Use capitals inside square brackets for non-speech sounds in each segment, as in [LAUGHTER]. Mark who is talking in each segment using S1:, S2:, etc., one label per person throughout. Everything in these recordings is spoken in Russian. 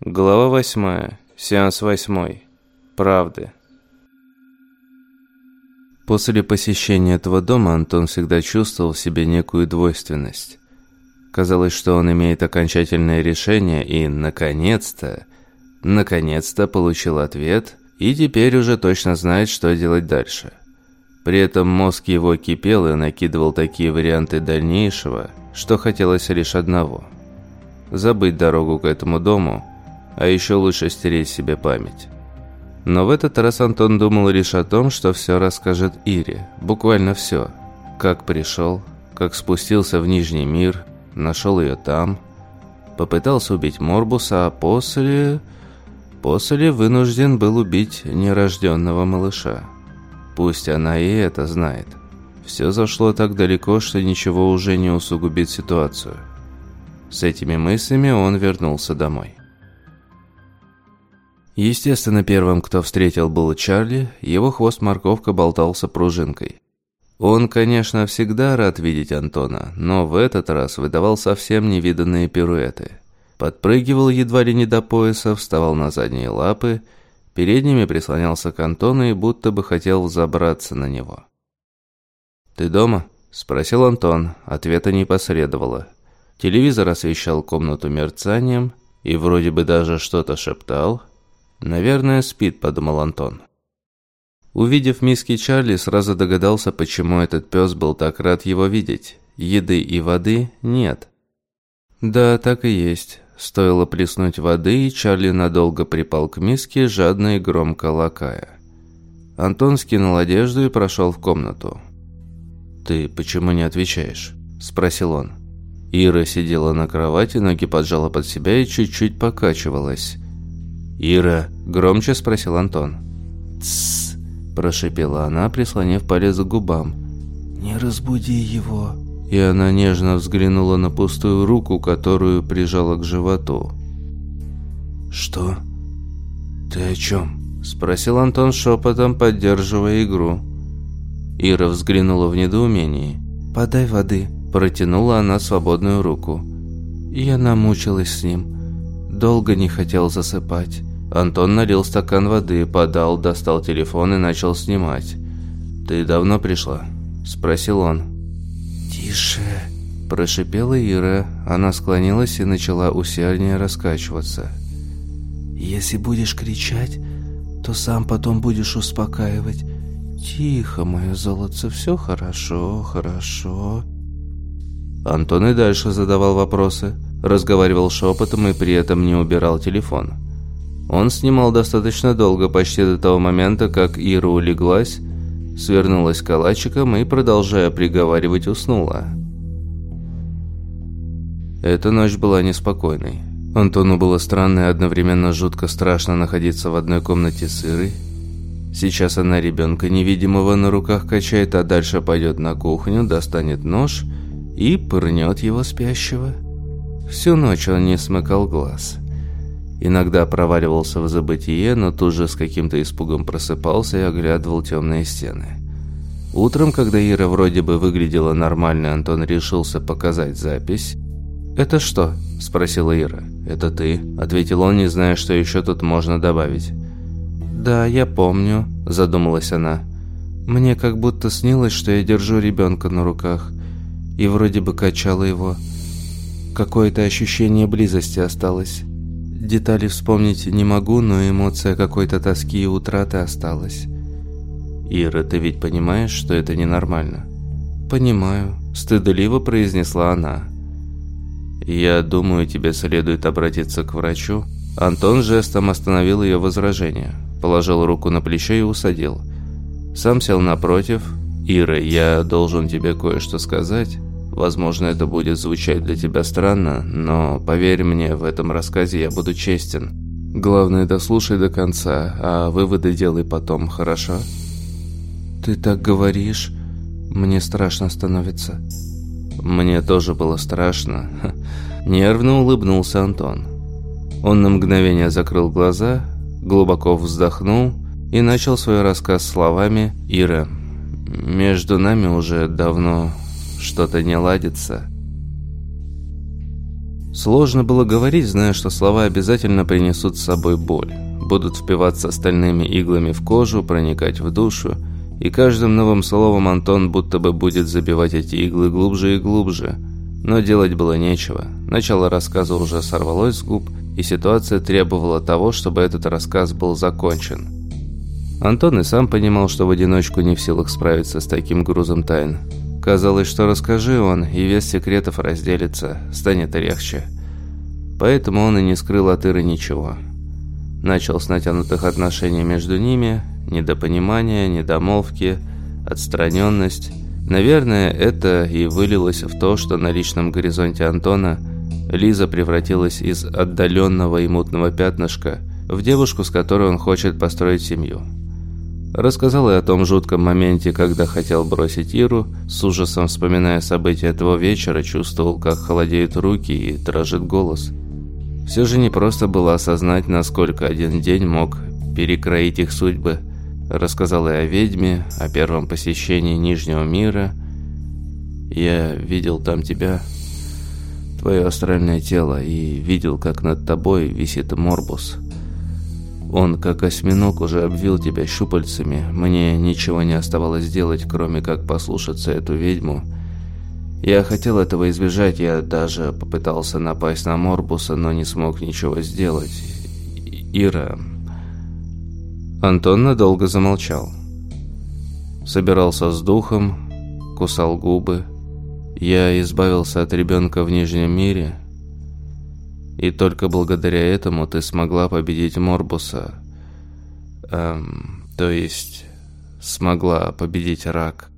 S1: Глава восьмая. Сеанс восьмой. Правды. После посещения этого дома Антон всегда чувствовал в себе некую двойственность. Казалось, что он имеет окончательное решение и, наконец-то, наконец-то получил ответ и теперь уже точно знает, что делать дальше. При этом мозг его кипел и накидывал такие варианты дальнейшего, что хотелось лишь одного – забыть дорогу к этому дому – а еще лучше стереть себе память. Но в этот раз Антон думал лишь о том, что все расскажет Ире, буквально все. Как пришел, как спустился в Нижний мир, нашел ее там, попытался убить Морбуса, а после... После вынужден был убить нерожденного малыша. Пусть она и это знает. Все зашло так далеко, что ничего уже не усугубит ситуацию. С этими мыслями он вернулся домой. Естественно, первым, кто встретил, был Чарли, его хвост-морковка болтался пружинкой. Он, конечно, всегда рад видеть Антона, но в этот раз выдавал совсем невиданные пируэты. Подпрыгивал едва ли не до пояса, вставал на задние лапы, передними прислонялся к Антону и будто бы хотел взобраться на него. «Ты дома?» – спросил Антон. Ответа не последовало. Телевизор освещал комнату мерцанием и вроде бы даже что-то шептал – «Наверное, спит», – подумал Антон. Увидев миски Чарли, сразу догадался, почему этот пес был так рад его видеть. Еды и воды нет. Да, так и есть. Стоило плеснуть воды, и Чарли надолго припал к миске, жадно и громко лакая. Антон скинул одежду и прошел в комнату. «Ты почему не отвечаешь?» – спросил он. Ира сидела на кровати, ноги поджала под себя и чуть-чуть покачивалась. «Ира?» – громче спросил Антон.
S2: «Тссс!»
S1: – прошипела она, прислонив палец к губам.
S2: «Не разбуди его!»
S1: И она нежно взглянула на пустую руку, которую прижала к животу.
S2: «Что? Ты о чем?»
S1: – спросил Антон шепотом, поддерживая игру. Ира взглянула в недоумении.
S2: «Подай воды», –
S1: протянула она свободную руку.
S2: Я намучилась с ним. Долго не хотел засыпать.
S1: Антон налил стакан воды, подал, достал телефон и начал снимать. «Ты давно пришла?» – спросил он.
S2: «Тише!»
S1: – прошипела Ира. Она склонилась и начала усерднее раскачиваться.
S2: «Если будешь кричать, то сам потом будешь успокаивать. Тихо, мое золотце, все хорошо, хорошо».
S1: Антон и дальше задавал вопросы, разговаривал шепотом и при этом не убирал телефон. Он снимал достаточно долго, почти до того момента, как Ира улеглась, свернулась калачиком и, продолжая приговаривать, уснула. Эта ночь была неспокойной. Антону было странно и одновременно жутко страшно находиться в одной комнате с Ирой. Сейчас она ребенка невидимого на руках качает, а дальше пойдет на кухню, достанет нож и пырнет его спящего. Всю ночь он не смыкал глаз. Иногда проваливался в забытие, но тут же с каким-то испугом просыпался и оглядывал темные стены. Утром, когда Ира вроде бы выглядела нормально, Антон решился показать запись. «Это что?» – спросила Ира. «Это ты?» – ответил он, не зная, что еще тут можно добавить.
S2: «Да, я помню», – задумалась она. «Мне как будто снилось, что я держу ребенка на руках и вроде бы качала его. Какое-то ощущение близости осталось». Детали вспомнить не могу, но эмоция какой-то тоски и утраты осталась.
S1: «Ира, ты ведь понимаешь, что это ненормально?»
S2: «Понимаю», – стыдливо произнесла она.
S1: «Я думаю, тебе следует обратиться к врачу». Антон жестом остановил ее возражение, положил руку на плечо и усадил. Сам сел напротив. «Ира, я должен тебе кое-что сказать». Возможно, это будет звучать для тебя странно, но поверь мне, в этом рассказе я буду честен. Главное, дослушай до конца, а выводы делай потом, хорошо?
S2: Ты так говоришь, мне страшно становится.
S1: Мне тоже было страшно. [LAUGHS] Нервно улыбнулся Антон. Он на мгновение закрыл глаза, глубоко вздохнул и начал свой рассказ словами «Ира, между нами уже давно что-то не ладится. Сложно было говорить, зная, что слова обязательно принесут с собой боль. Будут впиваться стальными иглами в кожу, проникать в душу. И каждым новым словом Антон будто бы будет забивать эти иглы глубже и глубже. Но делать было нечего. Начало рассказа уже сорвалось с губ, и ситуация требовала того, чтобы этот рассказ был закончен. Антон и сам понимал, что в одиночку не в силах справиться с таким грузом тайн. Казалось, что расскажи он, и вес секретов разделится, станет легче. Поэтому он и не скрыл от Иры ничего. Начал с натянутых отношений между ними, недопонимания, недомолвки, отстраненность. Наверное, это и вылилось в то, что на личном горизонте Антона Лиза превратилась из отдаленного и мутного пятнышка в девушку, с которой он хочет построить семью. Рассказал и о том жутком моменте, когда хотел бросить Иру, с ужасом вспоминая события этого вечера, чувствовал, как холодеют руки и дрожит голос. Все же не просто было осознать, насколько один день мог перекроить их судьбы. Рассказал и о ведьме, о первом посещении Нижнего мира. «Я видел там тебя, твое астральное тело, и видел, как над тобой висит Морбус». Он, как осьминог, уже обвил тебя щупальцами. Мне ничего не оставалось делать, кроме как послушаться эту ведьму. Я хотел этого избежать, я даже попытался напасть на Морбуса, но не смог ничего сделать. Ира... Антон надолго замолчал. Собирался с духом, кусал губы. Я избавился от ребенка в Нижнем мире, и только благодаря этому ты смогла победить Морбуса. Эм, то есть, смогла победить рак.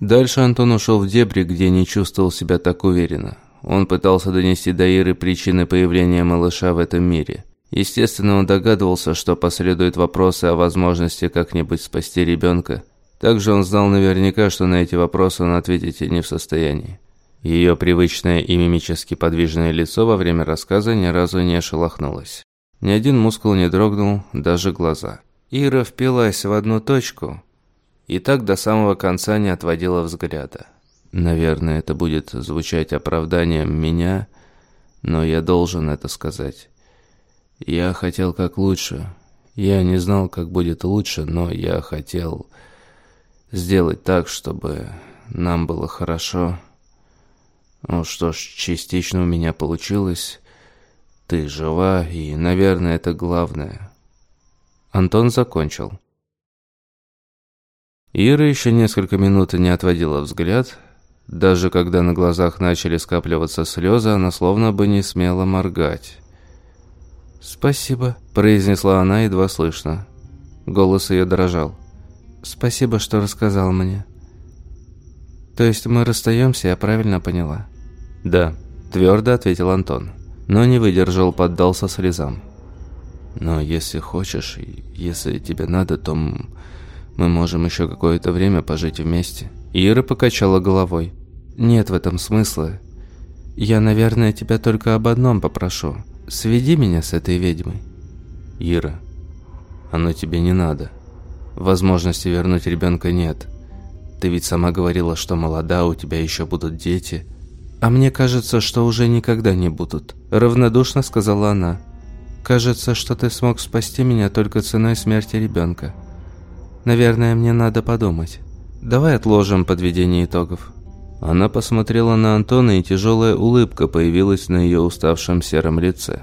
S1: Дальше Антон ушел в дебри, где не чувствовал себя так уверенно. Он пытался донести до Иры причины появления малыша в этом мире. Естественно, он догадывался, что последуют вопросы о возможности как-нибудь спасти ребенка. Также он знал наверняка, что на эти вопросы он ответить не в состоянии. Ее привычное и мимически подвижное лицо во время рассказа ни разу не шелохнулось. Ни один мускул не дрогнул, даже глаза. Ира впилась в одну точку и так до самого конца не отводила взгляда. Наверное, это будет звучать оправданием меня, но я должен это сказать. Я хотел как лучше. Я не знал, как будет лучше, но я хотел сделать так, чтобы нам было хорошо. Ну что ж, частично у меня получилось. Ты жива, и, наверное, это главное. Антон закончил. Ира еще несколько минут не отводила взгляд. Даже когда на глазах начали скапливаться слезы, она словно бы не смела моргать. «Спасибо», – произнесла она едва слышно. Голос ее дрожал. «Спасибо, что рассказал мне». «То есть мы расстаемся, я правильно поняла?» «Да», – твердо ответил Антон, но не выдержал, поддался слезам. «Но если хочешь, если тебе надо, то мы можем еще какое-то время пожить вместе». Ира покачала головой. «Нет в этом смысла. Я, наверное, тебя только об одном попрошу. Сведи меня с этой ведьмой». «Ира, оно тебе не надо. Возможности вернуть ребенка нет. Ты ведь сама говорила, что молода, у тебя еще будут дети». «А мне кажется, что уже никогда не будут», – равнодушно сказала она. «Кажется, что ты смог спасти меня только ценой смерти ребенка. Наверное, мне надо подумать. Давай отложим подведение итогов». Она посмотрела на Антона, и тяжелая улыбка появилась на ее уставшем сером лице.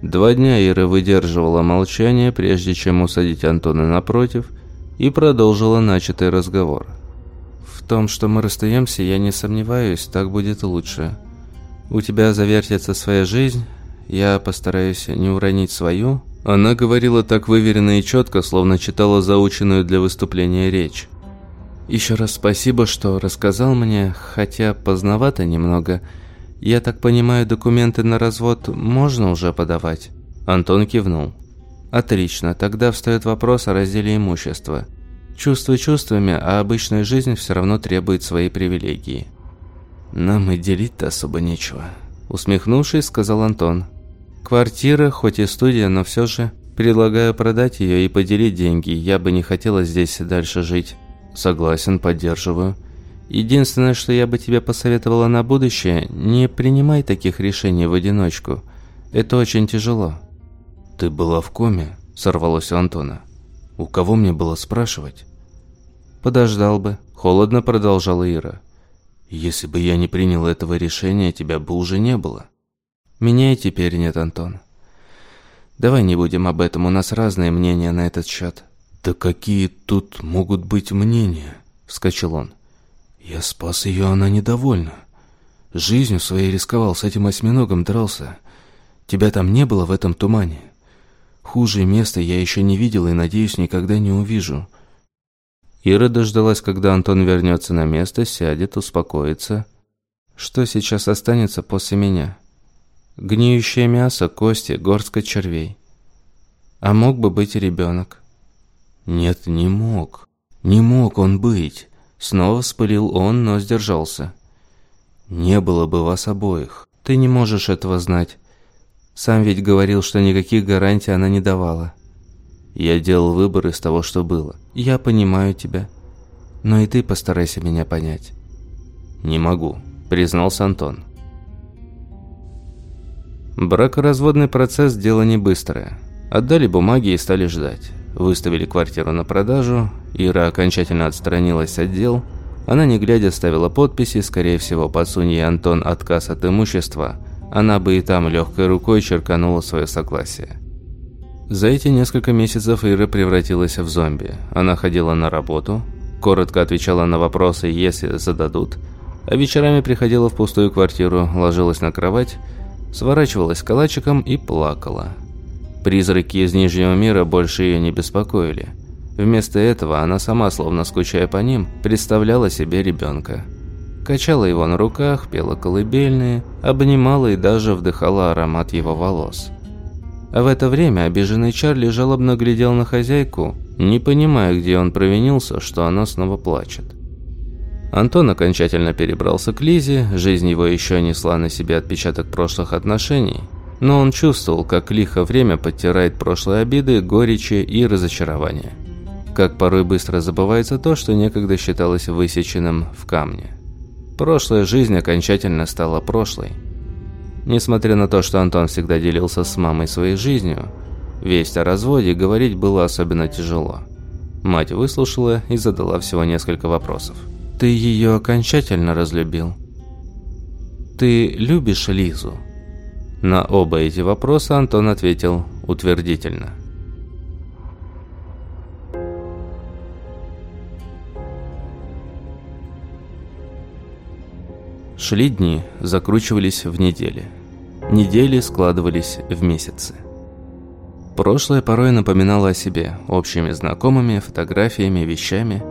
S1: Два дня Ира выдерживала молчание, прежде чем усадить Антона напротив, и продолжила начатый разговор – том, что мы расстаемся, я не сомневаюсь, так будет лучше. У тебя завертится своя жизнь, я постараюсь не уронить свою». Она говорила так выверенно и четко, словно читала заученную для выступления речь. «Еще раз спасибо, что рассказал мне, хотя поздновато немного. Я так понимаю, документы на развод можно уже подавать?» Антон кивнул. «Отлично, тогда встает вопрос о разделе имущества. Чувства чувствами, а обычная жизнь все равно требует своей привилегии. «Нам и делить-то особо нечего», – усмехнувшись, сказал Антон. «Квартира, хоть и студия, но все же. Предлагаю продать ее и поделить деньги. Я бы не хотела здесь дальше жить». «Согласен, поддерживаю».
S2: Единственное, что я бы тебе посоветовала на будущее, не принимай таких решений в одиночку. Это очень тяжело».
S1: «Ты была в коме?» – сорвалось у Антона. «У кого мне было спрашивать?»
S2: «Подождал бы», – холодно продолжала Ира.
S1: «Если бы я не принял этого решения, тебя бы уже не было».
S2: «Меня и теперь нет, Антон. Давай не будем об этом, у нас разные мнения на этот счет».
S1: «Да какие тут могут быть мнения?» – вскочил он. «Я спас ее, она недовольна. Жизнью своей рисковал, с этим осьминогом дрался. Тебя там не было в этом тумане. Хуже места я еще не видел и, надеюсь, никогда не увижу».
S2: Ира дождалась, когда Антон вернется на место, сядет, успокоится. «Что сейчас останется после меня?» «Гниющее мясо, кости, горстка червей. А мог бы быть и ребенок».
S1: «Нет, не мог. Не мог он быть».
S2: Снова вспылил он, но сдержался.
S1: «Не было бы вас обоих».
S2: «Ты не можешь этого знать. Сам ведь говорил, что никаких гарантий она не давала».
S1: «Я делал выбор из того, что было».
S2: «Я понимаю тебя. Но и ты постарайся меня понять».
S1: «Не могу», – признался Антон.
S2: Бракоразводный процесс – дело не быстрое. Отдали бумаги и стали ждать. Выставили квартиру на продажу, Ира окончательно отстранилась от дел. Она, не глядя, ставила подписи, скорее всего, подсунь ей Антон отказ от имущества. Она бы и там легкой рукой черканула свое согласие. За эти несколько месяцев Ира превратилась в зомби. Она ходила на работу, коротко отвечала на вопросы, если зададут, а вечерами приходила в пустую квартиру, ложилась на кровать, сворачивалась калачиком и плакала. Призраки из Нижнего мира больше ее не беспокоили. Вместо этого она сама, словно скучая по ним, представляла себе ребенка. Качала его на руках, пела колыбельные, обнимала и даже вдыхала аромат его волос. А в это время обиженный Чарли жалобно глядел на хозяйку, не понимая, где он провинился, что она снова плачет. Антон окончательно перебрался к Лизе, жизнь его еще несла на себе отпечаток прошлых отношений – но он чувствовал, как лихо время подтирает прошлые обиды, горечи и разочарования. Как порой быстро забывается то, что некогда считалось высеченным в камне. Прошлая жизнь окончательно стала прошлой. Несмотря на то, что Антон всегда делился с мамой своей жизнью, весть о разводе говорить было особенно тяжело. Мать выслушала и задала всего несколько вопросов. «Ты ее окончательно разлюбил? Ты любишь Лизу?» На оба эти вопроса Антон ответил утвердительно. Шли дни, закручивались в недели. Недели складывались в месяцы. Прошлое порой напоминало о себе общими знакомыми, фотографиями, вещами.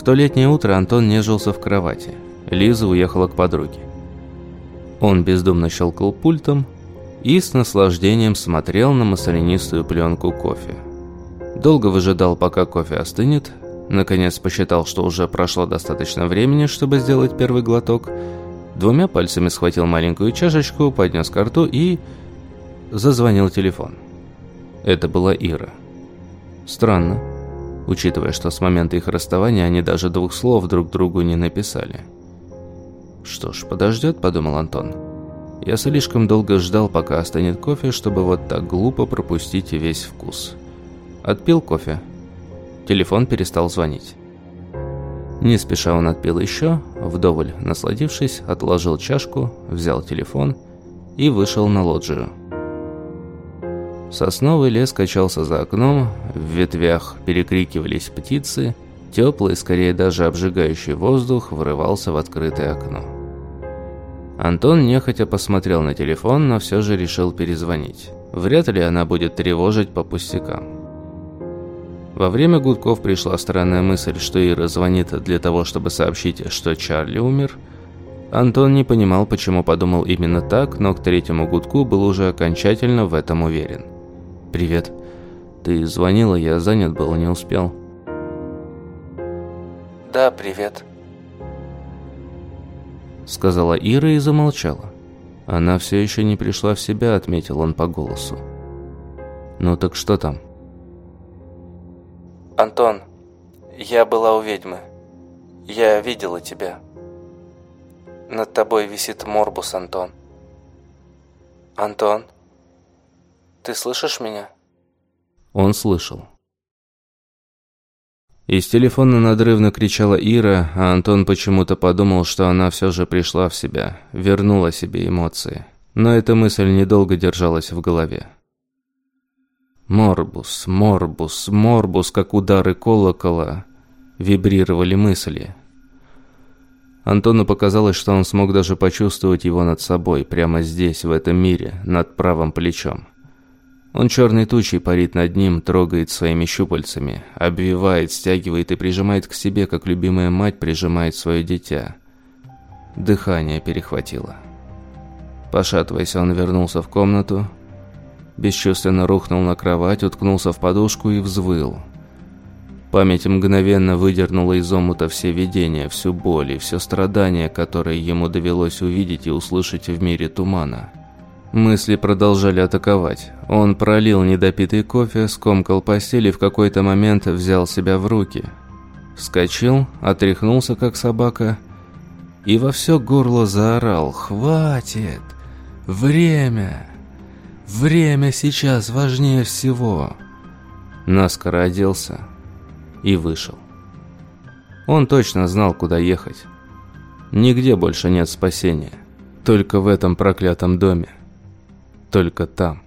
S2: В то летнее утро Антон нежился в кровати. Лиза уехала к подруге. Он бездумно щелкал пультом и с наслаждением смотрел на маслянистую пленку кофе. Долго выжидал, пока кофе остынет, наконец посчитал, что уже прошло достаточно времени, чтобы сделать первый глоток, двумя пальцами схватил маленькую чашечку, поднес к рту и... зазвонил телефон. Это была Ира. Странно, учитывая, что с момента их расставания они даже двух слов друг другу не написали. «Что ж, подождет», — подумал Антон. «Я слишком долго ждал, пока остынет кофе, чтобы вот так глупо пропустить весь вкус». Отпил кофе. Телефон перестал звонить. Не спеша он отпил еще, вдоволь насладившись, отложил чашку, взял телефон и вышел на лоджию. Сосновый лес качался за окном, в ветвях перекрикивались птицы, теплый, скорее даже обжигающий воздух врывался в открытое окно. Антон нехотя посмотрел на телефон, но все же решил перезвонить. Вряд ли она будет тревожить по пустякам. Во время гудков пришла странная мысль, что Ира звонит для того, чтобы сообщить, что Чарли умер. Антон не понимал, почему подумал именно так, но к третьему гудку был уже окончательно в этом уверен. «Привет. Ты звонила, я занят был, не успел».
S3: «Да, привет»,
S2: сказала Ира и замолчала. Она все еще не пришла в себя, отметил он по голосу. Ну так что там?
S3: Антон, я была у ведьмы.
S2: Я видела тебя. Над тобой висит Морбус, Антон. Антон, ты слышишь меня?
S1: Он слышал. Из телефона надрывно кричала Ира, а Антон почему-то подумал, что она все же пришла в себя, вернула себе эмоции. Но эта мысль недолго держалась в голове. Морбус, Морбус, Морбус, как удары колокола, вибрировали мысли. Антону показалось, что он смог даже почувствовать его над собой, прямо здесь, в этом мире, над правым плечом. Он черной тучей парит над ним, трогает своими щупальцами, обвивает, стягивает и прижимает к себе, как любимая мать прижимает свое дитя. Дыхание перехватило. Пошатываясь, он вернулся в комнату, бесчувственно рухнул на кровать, уткнулся в подушку и взвыл. Память мгновенно выдернула из омута все видения, всю боль и все страдания, которые ему довелось увидеть и услышать в мире тумана. Мысли продолжали атаковать. Он пролил недопитый кофе, скомкал постель и в какой-то момент взял себя в руки. Вскочил, отряхнулся как собака и во все горло заорал «Хватит! Время! Время сейчас важнее всего!» Наскоро оделся и вышел. Он точно знал, куда ехать. Нигде больше нет спасения. Только в этом проклятом доме только там.